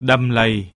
đầm lầy.